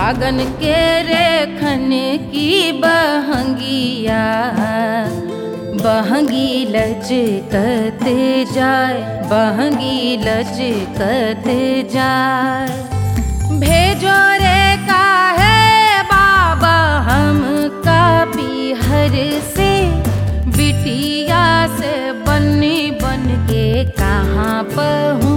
फागन के रेखन की बहंगिया, बहंगी लचकते जाए, बहंगी लचकते जाए। भेजो रे काहे बाबा हम का बिहर से